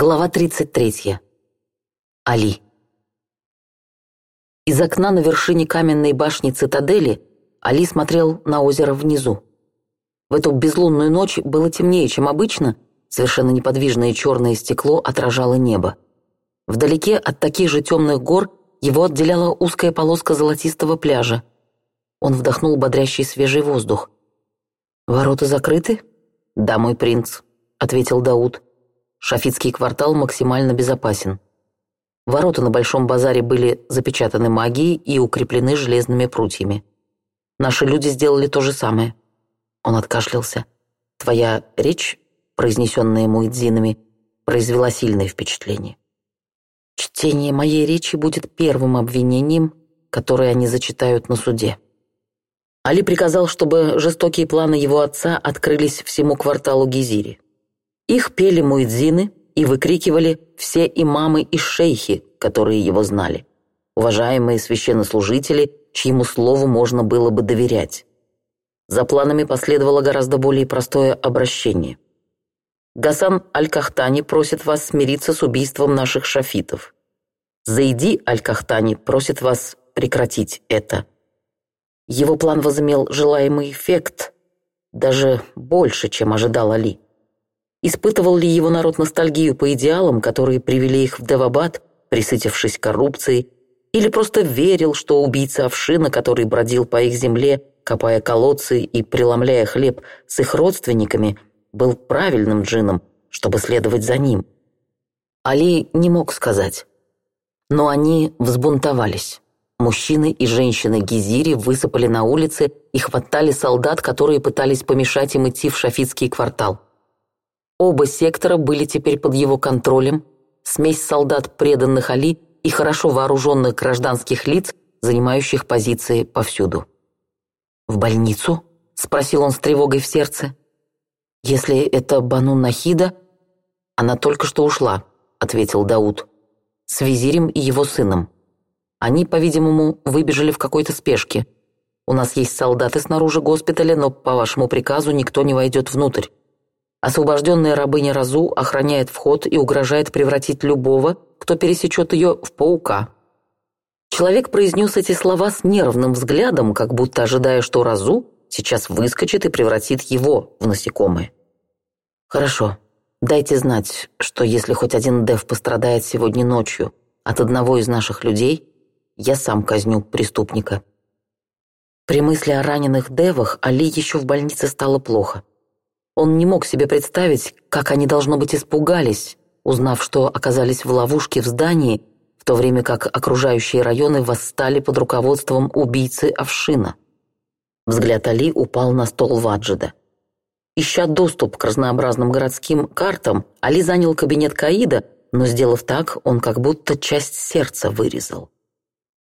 Глава 33. Али. Из окна на вершине каменной башни цитадели Али смотрел на озеро внизу. В эту безлунную ночь было темнее, чем обычно, совершенно неподвижное черное стекло отражало небо. Вдалеке от таких же темных гор его отделяла узкая полоска золотистого пляжа. Он вдохнул бодрящий свежий воздух. «Ворота закрыты?» «Да, мой принц», — ответил Дауд. — Шафитский квартал максимально безопасен. Ворота на Большом базаре были запечатаны магией и укреплены железными прутьями. Наши люди сделали то же самое. Он откашлялся. Твоя речь, произнесенная муэдзинами, произвела сильное впечатление. Чтение моей речи будет первым обвинением, которое они зачитают на суде. Али приказал, чтобы жестокие планы его отца открылись всему кварталу Гизири. Их пели муэдзины и выкрикивали все имамы и шейхи, которые его знали, уважаемые священнослужители, чьему слову можно было бы доверять. За планами последовало гораздо более простое обращение. «Гасан Аль-Кахтани просит вас смириться с убийством наших шафитов. Заиди Аль-Кахтани просит вас прекратить это». Его план возымел желаемый эффект, даже больше, чем ожидал Али. Испытывал ли его народ ностальгию по идеалам, которые привели их в Девабад, присытившись коррупцией, или просто верил, что убийца овшина, который бродил по их земле, копая колодцы и преломляя хлеб с их родственниками, был правильным джином, чтобы следовать за ним. Али не мог сказать. Но они взбунтовались. Мужчины и женщины Гизири высыпали на улицы и хватали солдат, которые пытались помешать им идти в шафитский квартал. Оба сектора были теперь под его контролем. Смесь солдат, преданных Али, и хорошо вооруженных гражданских лиц, занимающих позиции повсюду. «В больницу?» — спросил он с тревогой в сердце. «Если это Бану Нахида...» «Она только что ушла», — ответил Дауд. «С визирем и его сыном. Они, по-видимому, выбежали в какой-то спешке. У нас есть солдаты снаружи госпиталя, но по вашему приказу никто не войдет внутрь. Освобожденная рабыня Разу охраняет вход и угрожает превратить любого, кто пересечет ее, в паука. Человек произнес эти слова с нервным взглядом, как будто ожидая, что Разу сейчас выскочит и превратит его в насекомое. «Хорошо, дайте знать, что если хоть один Дев пострадает сегодня ночью от одного из наших людей, я сам казню преступника». При мысли о раненых Девах Али еще в больнице стало плохо. Он не мог себе представить, как они, должно быть, испугались, узнав, что оказались в ловушке в здании, в то время как окружающие районы восстали под руководством убийцы Овшина. Взгляд Али упал на стол Ваджида. Ища доступ к разнообразным городским картам, Али занял кабинет Каида, но, сделав так, он как будто часть сердца вырезал.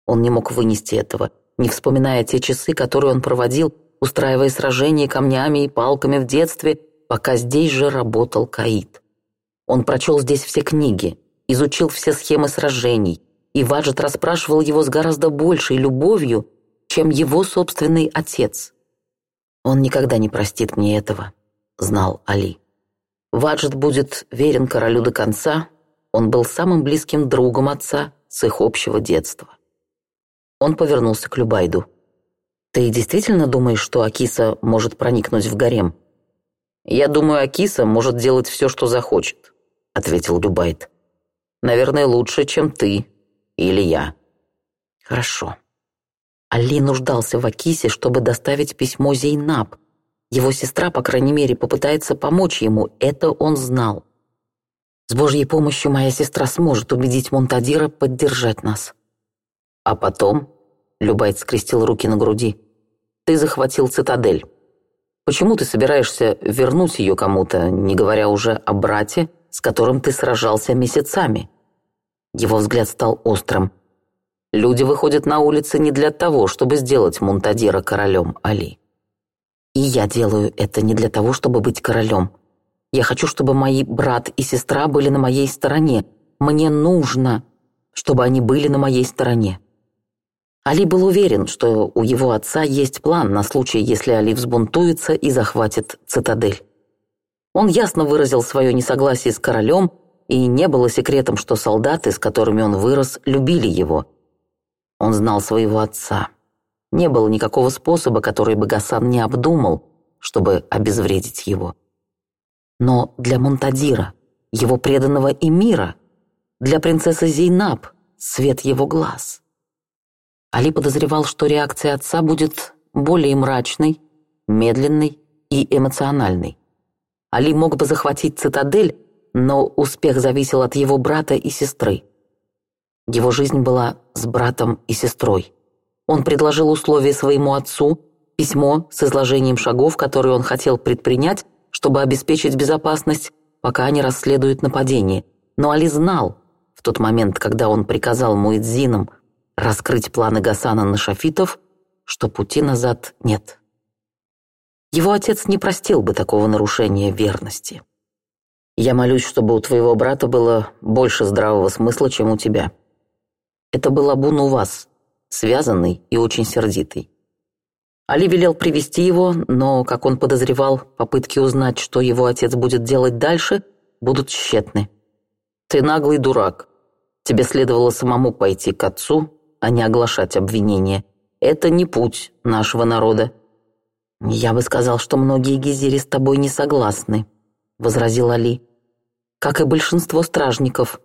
Он не мог вынести этого, не вспоминая те часы, которые он проводил устраивая сражения камнями и палками в детстве, пока здесь же работал Каид. Он прочел здесь все книги, изучил все схемы сражений, и Ваджет расспрашивал его с гораздо большей любовью, чем его собственный отец. «Он никогда не простит мне этого», — знал Али. Ваджет будет верен королю до конца, он был самым близким другом отца с их общего детства. Он повернулся к Любайду. Ты действительно думаешь, что Акиса может проникнуть в гарем? Я думаю, Акиса может делать все, что захочет, ответил Дубайт. Наверное, лучше, чем ты или я. Хорошо. Али нуждался в Акисе, чтобы доставить письмо Зейнаб. Его сестра, по крайней мере, попытается помочь ему, это он знал. С Божьей помощью моя сестра сможет убедить Монтадира поддержать нас. А потом Любайт скрестил руки на груди. «Ты захватил цитадель. Почему ты собираешься вернуть ее кому-то, не говоря уже о брате, с которым ты сражался месяцами?» Его взгляд стал острым. «Люди выходят на улицы не для того, чтобы сделать Мунтадира королем Али. И я делаю это не для того, чтобы быть королем. Я хочу, чтобы мои брат и сестра были на моей стороне. Мне нужно, чтобы они были на моей стороне». Али был уверен, что у его отца есть план на случай, если Али взбунтуется и захватит цитадель. Он ясно выразил свое несогласие с королем, и не было секретом, что солдаты, с которыми он вырос, любили его. Он знал своего отца. Не было никакого способа, который бы Гасан не обдумал, чтобы обезвредить его. Но для Монтадира, его преданного Эмира, для принцессы Зейнаб, свет его глаз — Али подозревал, что реакция отца будет более мрачной, медленной и эмоциональной. Али мог бы захватить цитадель, но успех зависел от его брата и сестры. Его жизнь была с братом и сестрой. Он предложил условия своему отцу, письмо с изложением шагов, которые он хотел предпринять, чтобы обеспечить безопасность, пока они расследуют нападение. Но Али знал, в тот момент, когда он приказал Муэдзинам раскрыть планы Гасана на шафитов, что пути назад нет. Его отец не простил бы такого нарушения верности. Я молюсь, чтобы у твоего брата было больше здравого смысла, чем у тебя. Это был Абун Увас, связанный и очень сердитый. Али велел привести его, но, как он подозревал, попытки узнать, что его отец будет делать дальше, будут тщетны. «Ты наглый дурак. Тебе следовало самому пойти к отцу а не оглашать обвинения. Это не путь нашего народа». «Я бы сказал, что многие гизири с тобой не согласны», — возразил Али. «Как и большинство стражников».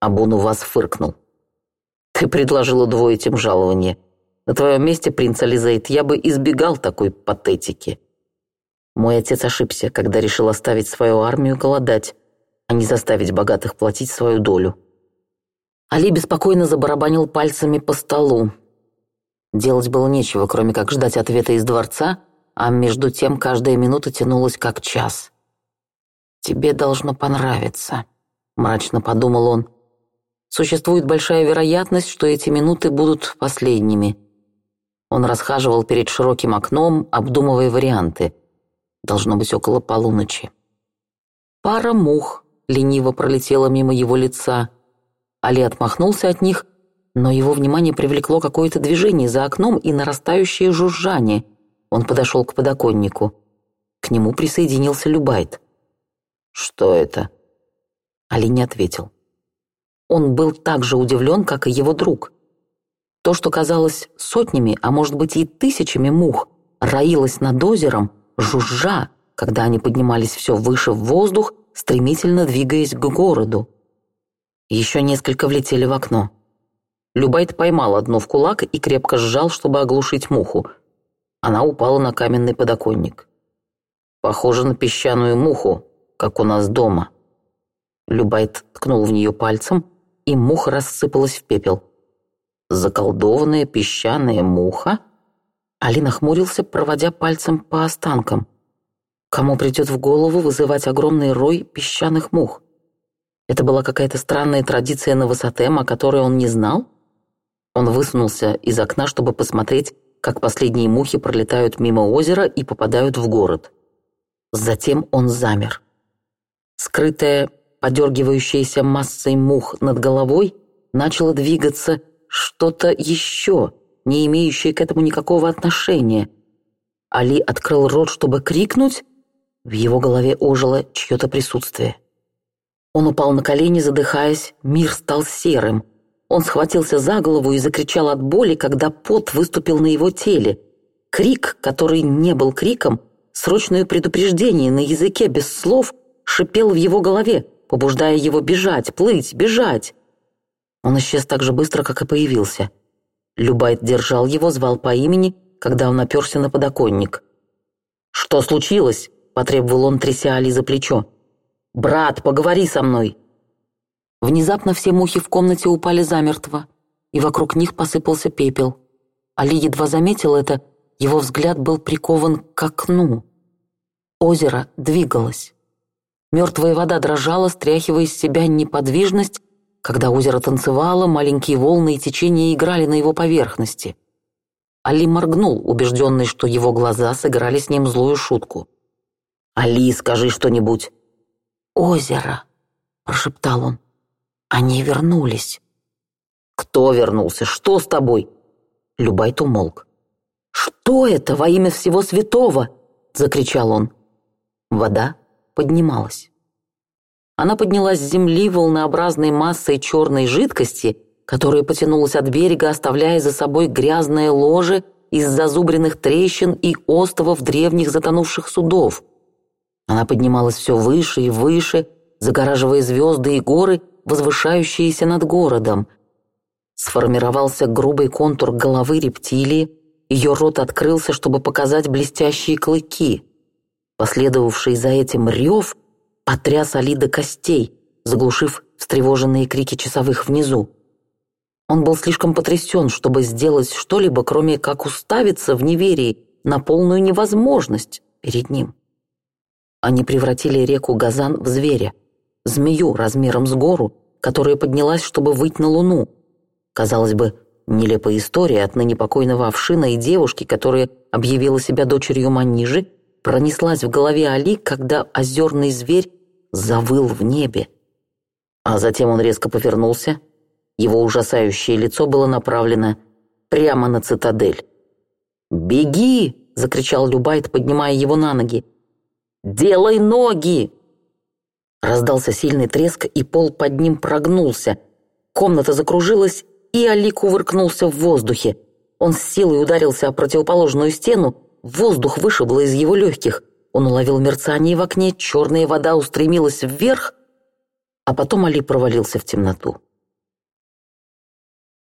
Абун у вас фыркнул. «Ты предложил удвоить им жалование. На твоем месте, принц Ализейд, я бы избегал такой патетики». Мой отец ошибся, когда решил оставить свою армию голодать, а не заставить богатых платить свою долю. Али беспокойно забарабанил пальцами по столу. Делать было нечего, кроме как ждать ответа из дворца, а между тем каждая минута тянулась как час. «Тебе должно понравиться», — мрачно подумал он. «Существует большая вероятность, что эти минуты будут последними». Он расхаживал перед широким окном, обдумывая варианты. Должно быть около полуночи. Пара мух лениво пролетела мимо его лица — Али отмахнулся от них, но его внимание привлекло какое-то движение за окном и нарастающее жужжание. Он подошел к подоконнику. К нему присоединился Любайт. «Что это?» Али не ответил. Он был так же удивлен, как и его друг. То, что казалось сотнями, а может быть и тысячами мух, роилось над озером, жужжа, когда они поднимались все выше в воздух, стремительно двигаясь к городу. Еще несколько влетели в окно. Любайт поймал одну в кулак и крепко сжал, чтобы оглушить муху. Она упала на каменный подоконник. «Похоже на песчаную муху, как у нас дома». Любайт ткнул в нее пальцем, и муха рассыпалась в пепел. «Заколдованная песчаная муха?» Алина хмурился, проводя пальцем по останкам. «Кому придет в голову вызывать огромный рой песчаных мух?» Это была какая-то странная традиция Новосатема, о которой он не знал? Он высунулся из окна, чтобы посмотреть, как последние мухи пролетают мимо озера и попадают в город. Затем он замер. Скрытая, подергивающаяся массой мух над головой, начало двигаться что-то еще, не имеющее к этому никакого отношения. Али открыл рот, чтобы крикнуть. В его голове ожило чье-то присутствие. Он упал на колени, задыхаясь, мир стал серым. Он схватился за голову и закричал от боли, когда пот выступил на его теле. Крик, который не был криком, срочное предупреждение на языке без слов шипел в его голове, побуждая его бежать, плыть, бежать. Он исчез так же быстро, как и появился. Любайт держал его, звал по имени, когда он оперся на подоконник. «Что случилось?» – потребовал он, тряся Али за плечо. «Брат, поговори со мной!» Внезапно все мухи в комнате упали замертво, и вокруг них посыпался пепел. Али едва заметил это, его взгляд был прикован к окну. Озеро двигалось. Мертвая вода дрожала, стряхивая из себя неподвижность, когда озеро танцевало, маленькие волны и течения играли на его поверхности. Али моргнул, убежденный, что его глаза сыграли с ним злую шутку. «Али, скажи что-нибудь!» озеро», — прошептал он. «Они вернулись». «Кто вернулся? Что с тобой?» Любайт умолк. «Что это во имя всего святого?» — закричал он. Вода поднималась. Она поднялась с земли волнообразной массой черной жидкости, которая потянулась от берега, оставляя за собой грязное ложе из зазубренных трещин и остовов древних затонувших судов — она поднималась все выше и выше, загораживая звезды и горы, возвышающиеся над городом. Сформировался грубый контур головы рептилии, ее рот открылся, чтобы показать блестящие клыки. Последовавший за этим рев потряс Али до костей, заглушив встревоженные крики часовых внизу. Он был слишком потрясен, чтобы сделать что-либо, кроме как уставиться в неверии на полную невозможность перед ним. Они превратили реку Газан в зверя, змею размером с гору, которая поднялась, чтобы выть на луну. Казалось бы, нелепая история от ныне покойного овшина и девушки, которая объявила себя дочерью Манижи, пронеслась в голове Али, когда озерный зверь завыл в небе. А затем он резко повернулся. Его ужасающее лицо было направлено прямо на цитадель. «Беги!» — закричал Любайт, поднимая его на ноги. «Делай ноги!» Раздался сильный треск, и пол под ним прогнулся. Комната закружилась, и Али кувыркнулся в воздухе. Он с силой ударился о противоположную стену, воздух вышибло из его легких. Он уловил мерцание в окне, черная вода устремилась вверх, а потом Али провалился в темноту.